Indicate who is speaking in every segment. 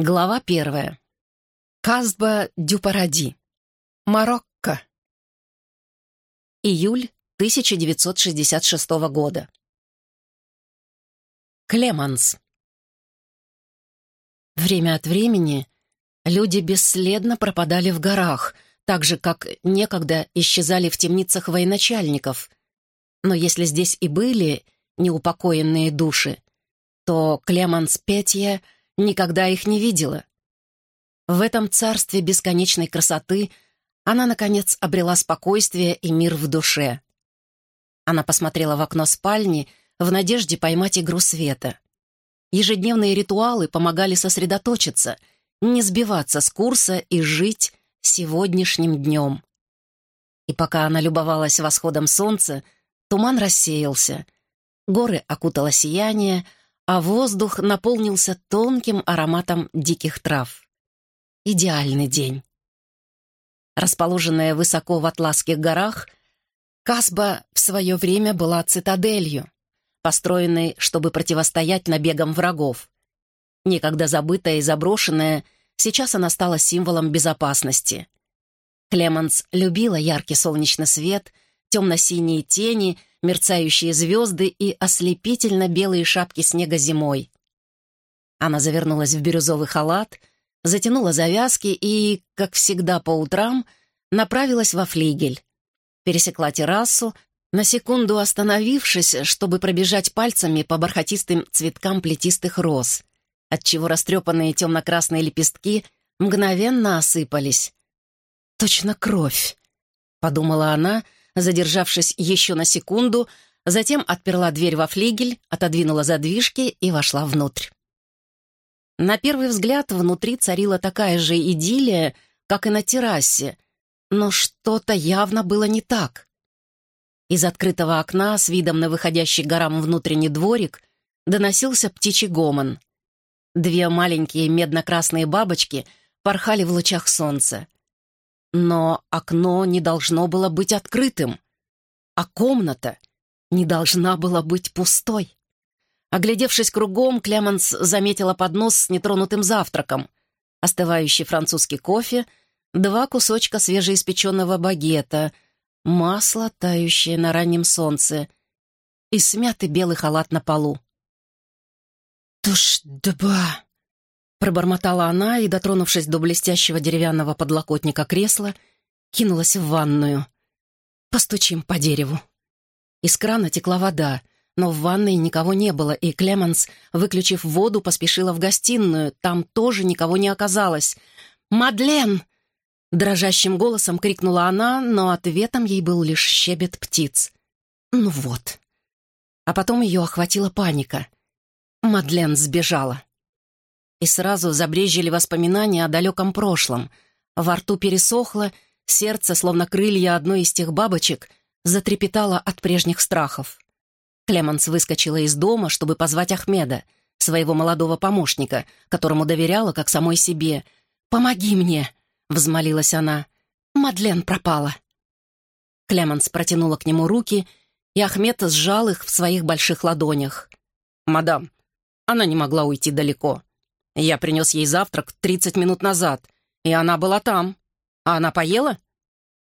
Speaker 1: Глава первая. Казба Дюпаради. Марокко. Июль 1966 года. Клеманс. Время от времени люди бесследно пропадали в горах, так же, как некогда исчезали в темницах военачальников. Но если здесь и были неупокоенные души, то Клеманс Петье — никогда их не видела. В этом царстве бесконечной красоты она, наконец, обрела спокойствие и мир в душе. Она посмотрела в окно спальни в надежде поймать игру света. Ежедневные ритуалы помогали сосредоточиться, не сбиваться с курса и жить сегодняшним днем. И пока она любовалась восходом солнца, туман рассеялся, горы окутало сияние, а воздух наполнился тонким ароматом диких трав. Идеальный день. Расположенная высоко в Атласских горах, Касба в свое время была цитаделью, построенной, чтобы противостоять набегам врагов. Некогда забытая и заброшенная, сейчас она стала символом безопасности. Клеменс любила яркий солнечный свет, темно-синие тени мерцающие звезды и ослепительно-белые шапки снега зимой. Она завернулась в бирюзовый халат, затянула завязки и, как всегда по утрам, направилась во флигель. Пересекла террасу, на секунду остановившись, чтобы пробежать пальцами по бархатистым цветкам плетистых роз, отчего растрепанные темно-красные лепестки мгновенно осыпались. «Точно кровь», — подумала она, — задержавшись еще на секунду, затем отперла дверь во флигель, отодвинула задвижки и вошла внутрь. На первый взгляд внутри царила такая же идиллия, как и на террасе, но что-то явно было не так. Из открытого окна с видом на выходящий горам внутренний дворик доносился птичий гомон. Две маленькие медно-красные бабочки порхали в лучах солнца. Но окно не должно было быть открытым, а комната не должна была быть пустой. Оглядевшись кругом, Клеманс заметила поднос с нетронутым завтраком, остывающий французский кофе, два кусочка свежеиспеченного багета, масло, тающее на раннем солнце, и смятый белый халат на полу. «Туш-дба!» Пробормотала она и, дотронувшись до блестящего деревянного подлокотника кресла, кинулась в ванную. «Постучим по дереву». Из крана текла вода, но в ванной никого не было, и Клеменс, выключив воду, поспешила в гостиную. Там тоже никого не оказалось. «Мадлен!» Дрожащим голосом крикнула она, но ответом ей был лишь щебет птиц. «Ну вот». А потом ее охватила паника. Мадлен сбежала и сразу забрежили воспоминания о далеком прошлом. Во рту пересохло, сердце, словно крылья одной из тех бабочек, затрепетало от прежних страхов. Клеманс выскочила из дома, чтобы позвать Ахмеда, своего молодого помощника, которому доверяла, как самой себе. «Помоги мне!» — взмолилась она. «Мадлен пропала!» Клеманс протянула к нему руки, и Ахмед сжал их в своих больших ладонях. «Мадам, она не могла уйти далеко. Я принес ей завтрак 30 минут назад, и она была там. А она поела?»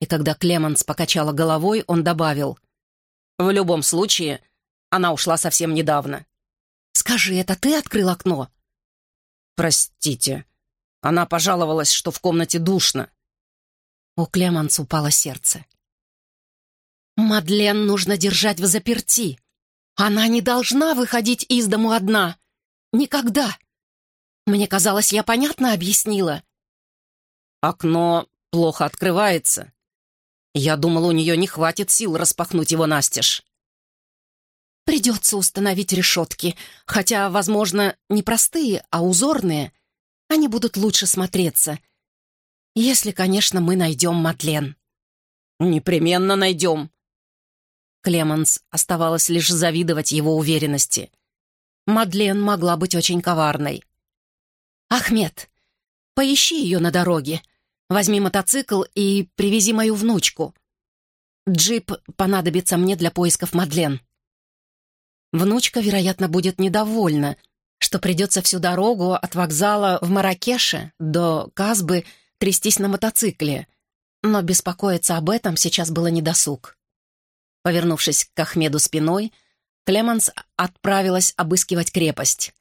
Speaker 1: И когда Клеманс покачала головой, он добавил. «В любом случае, она ушла совсем недавно». «Скажи, это ты открыл окно?» «Простите. Она пожаловалась, что в комнате душно». У Клеманс упало сердце. «Мадлен нужно держать в заперти. Она не должна выходить из дому одна. Никогда!» Мне казалось, я понятно объяснила. Окно плохо открывается. Я думал, у нее не хватит сил распахнуть его настежь. Придется установить решетки, хотя, возможно, не простые, а узорные. Они будут лучше смотреться. Если, конечно, мы найдем Мадлен. Непременно найдем. Клеменс оставалось лишь завидовать его уверенности. Мадлен могла быть очень коварной. «Ахмед, поищи ее на дороге. Возьми мотоцикл и привези мою внучку. Джип понадобится мне для поисков Мадлен». Внучка, вероятно, будет недовольна, что придется всю дорогу от вокзала в Маракеше до Казбы трястись на мотоцикле, но беспокоиться об этом сейчас было недосуг. Повернувшись к Ахмеду спиной, Клеманс отправилась обыскивать крепость.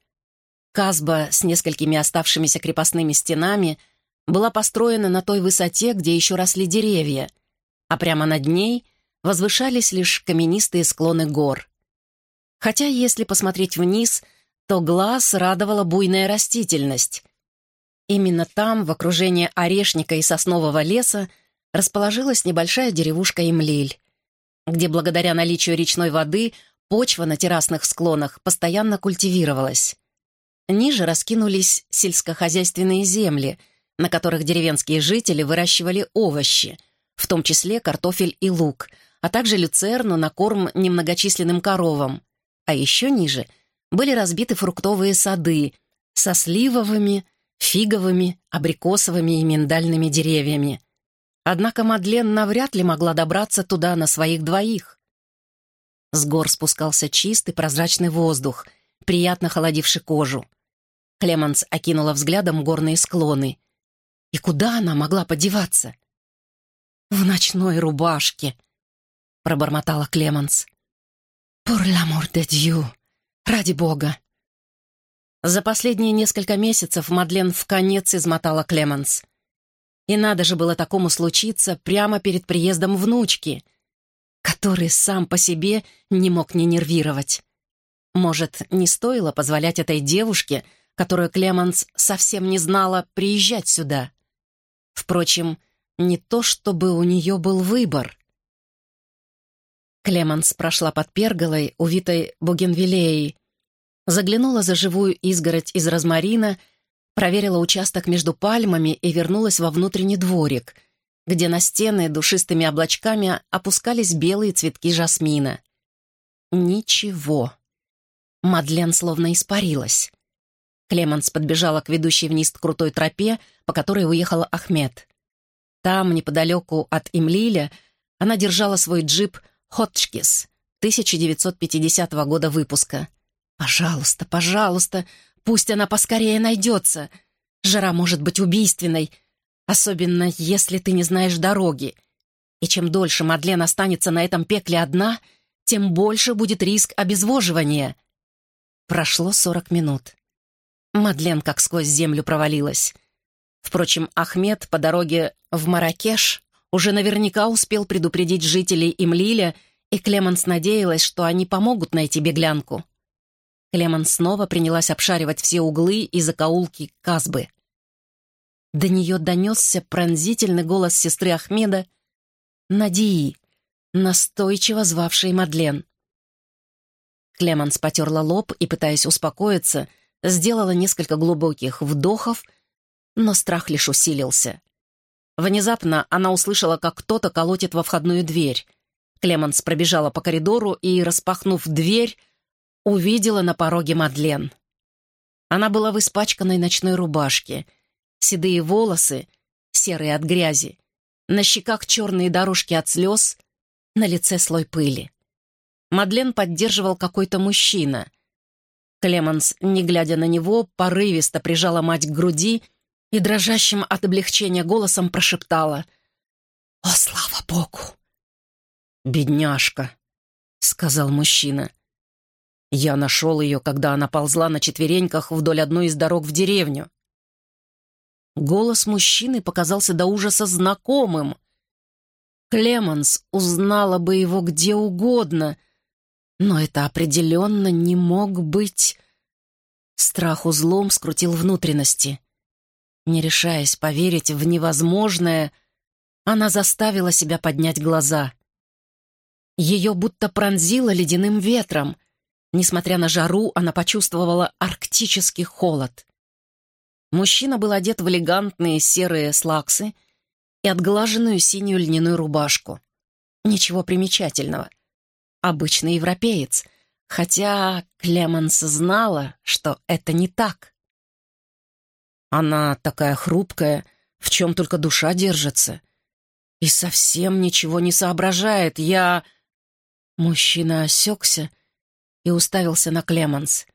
Speaker 1: Казба с несколькими оставшимися крепостными стенами была построена на той высоте, где еще росли деревья, а прямо над ней возвышались лишь каменистые склоны гор. Хотя, если посмотреть вниз, то глаз радовала буйная растительность. Именно там, в окружении орешника и соснового леса, расположилась небольшая деревушка Имлиль, где благодаря наличию речной воды почва на террасных склонах постоянно культивировалась. Ниже раскинулись сельскохозяйственные земли, на которых деревенские жители выращивали овощи, в том числе картофель и лук, а также люцерну на корм немногочисленным коровам. А еще ниже были разбиты фруктовые сады со сливовыми, фиговыми, абрикосовыми и миндальными деревьями. Однако Мадлен навряд ли могла добраться туда на своих двоих. С гор спускался чистый прозрачный воздух, приятно холодивший кожу. Клеманс окинула взглядом горные склоны. И куда она могла подеваться? «В ночной рубашке», — пробормотала Клеманс. «Pour l'amour de Dieu! Ради бога!» За последние несколько месяцев Мадлен в конец измотала Клеманс. И надо же было такому случиться прямо перед приездом внучки, который сам по себе не мог не нервировать. Может, не стоило позволять этой девушке, которую Клеманс совсем не знала, приезжать сюда? Впрочем, не то чтобы у нее был выбор. Клеманс прошла под перголой, увитой бугенвиллеей, заглянула за живую изгородь из розмарина — проверила участок между пальмами и вернулась во внутренний дворик, где на стены душистыми облачками опускались белые цветки жасмина. Ничего. Мадлен словно испарилась. Клеманс подбежала к ведущей вниз крутой тропе, по которой уехала Ахмед. Там, неподалеку от Имлиля, она держала свой джип «Хотчкис» 1950 года выпуска. «Пожалуйста, пожалуйста, Пусть она поскорее найдется. Жара может быть убийственной, особенно если ты не знаешь дороги. И чем дольше Мадлен останется на этом пекле одна, тем больше будет риск обезвоживания. Прошло сорок минут. Мадлен как сквозь землю провалилась. Впрочем, Ахмед по дороге в Маракеш уже наверняка успел предупредить жителей Имлиля, и Клеманс надеялась, что они помогут найти беглянку. Клеман снова принялась обшаривать все углы и закоулки Казбы. До нее донесся пронзительный голос сестры Ахмеда Надии, настойчиво звавшей Мадлен. Клеманс потерла лоб и, пытаясь успокоиться, сделала несколько глубоких вдохов, но страх лишь усилился. Внезапно она услышала, как кто-то колотит во входную дверь. Клеманс пробежала по коридору и, распахнув дверь, увидела на пороге Мадлен. Она была в испачканной ночной рубашке, седые волосы, серые от грязи, на щеках черные дорожки от слез, на лице слой пыли. Мадлен поддерживал какой-то мужчина. Клеманс, не глядя на него, порывисто прижала мать к груди и дрожащим от облегчения голосом прошептала «О, слава Богу!» «Бедняжка!» — сказал мужчина. Я нашел ее, когда она ползла на четвереньках вдоль одной из дорог в деревню. Голос мужчины показался до ужаса знакомым. Клеманс узнала бы его где угодно, но это определенно не мог быть... Страх узлом скрутил внутренности. Не решаясь поверить в невозможное, она заставила себя поднять глаза. Ее будто пронзило ледяным ветром — Несмотря на жару, она почувствовала арктический холод. Мужчина был одет в элегантные серые слаксы и отглаженную синюю льняную рубашку. Ничего примечательного. Обычный европеец, хотя Клеманс знала, что это не так. Она такая хрупкая, в чем только душа держится. И совсем ничего не соображает. Я... Мужчина осекся и уставился на Клеманс.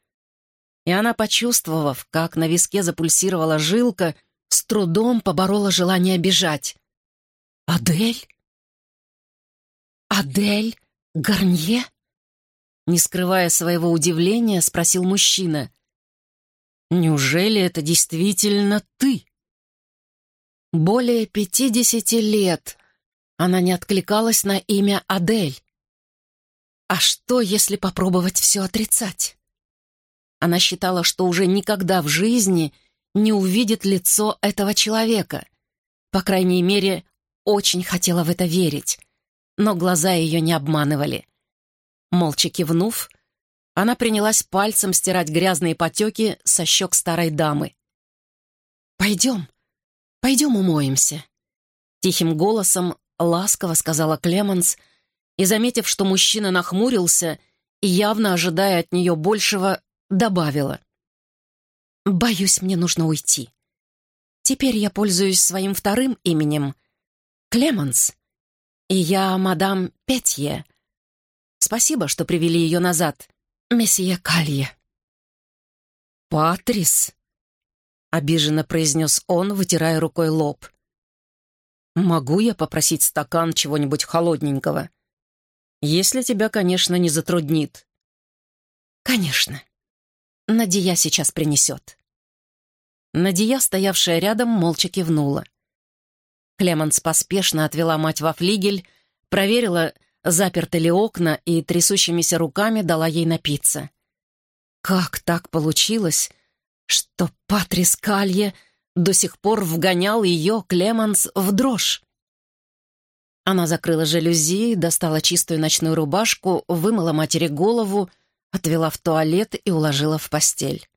Speaker 1: И она, почувствовав, как на виске запульсировала жилка, с трудом поборола желание бежать. «Адель? Адель Гарнье?» Не скрывая своего удивления, спросил мужчина. «Неужели это действительно ты?» Более пятидесяти лет она не откликалась на имя Адель. А что, если попробовать все отрицать? Она считала, что уже никогда в жизни не увидит лицо этого человека. По крайней мере, очень хотела в это верить, но глаза ее не обманывали. Молча кивнув, она принялась пальцем стирать грязные потеки со щек старой дамы. «Пойдем, пойдем умоемся», — тихим голосом ласково сказала Клеменс, и, заметив, что мужчина нахмурился и явно ожидая от нее большего, добавила. «Боюсь, мне нужно уйти. Теперь я пользуюсь своим вторым именем — Клеменс, и я мадам Петье. Спасибо, что привели ее назад, месье Калье». «Патрис», — обиженно произнес он, вытирая рукой лоб. «Могу я попросить стакан чего-нибудь холодненького? Если тебя, конечно, не затруднит». «Конечно. Надия сейчас принесет». Надия, стоявшая рядом, молча кивнула. Клеманс поспешно отвела мать во флигель, проверила, заперты ли окна, и трясущимися руками дала ей напиться. Как так получилось, что Патрис Калье до сих пор вгонял ее, Клеманс, в дрожь. Она закрыла жалюзи, достала чистую ночную рубашку, вымыла матери голову, отвела в туалет и уложила в постель.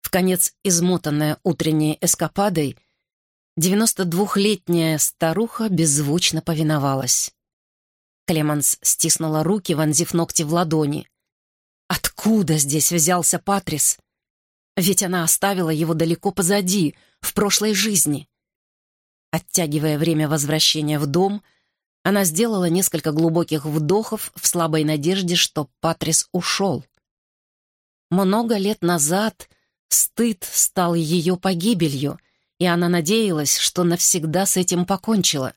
Speaker 1: В конец измотанная утренней эскападой, 92-летняя старуха беззвучно повиновалась. Клеманс стиснула руки, вонзив ногти в ладони. Откуда здесь взялся Патрис? Ведь она оставила его далеко позади, в прошлой жизни. Оттягивая время возвращения в дом, она сделала несколько глубоких вдохов в слабой надежде, что Патрис ушел. Много лет назад стыд стал ее погибелью, и она надеялась, что навсегда с этим покончила.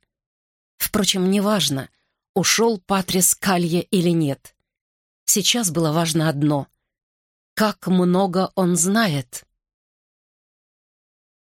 Speaker 1: Впрочем, неважно, ушел Патрис Калье или нет. Сейчас было важно одно как много он знает.